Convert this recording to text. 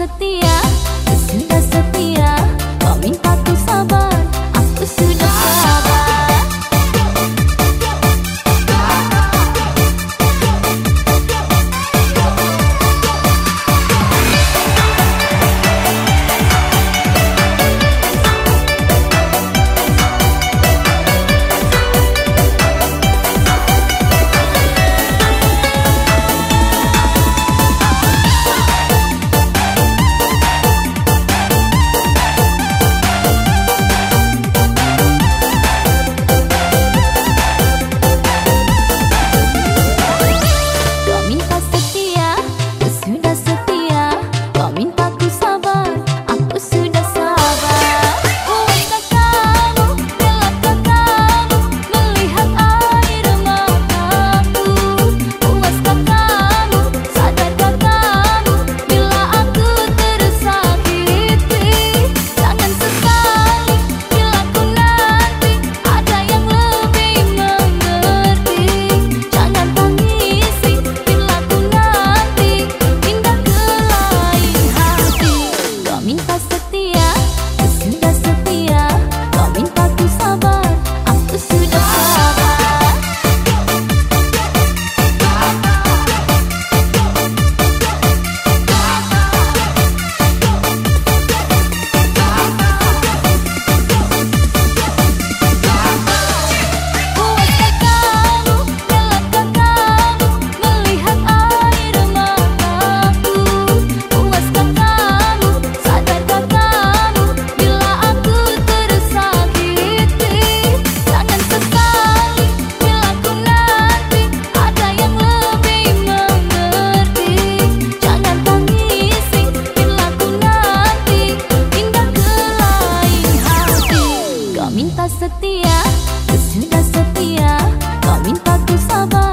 setia setia. Sudah setia. Kau minta ku sabar.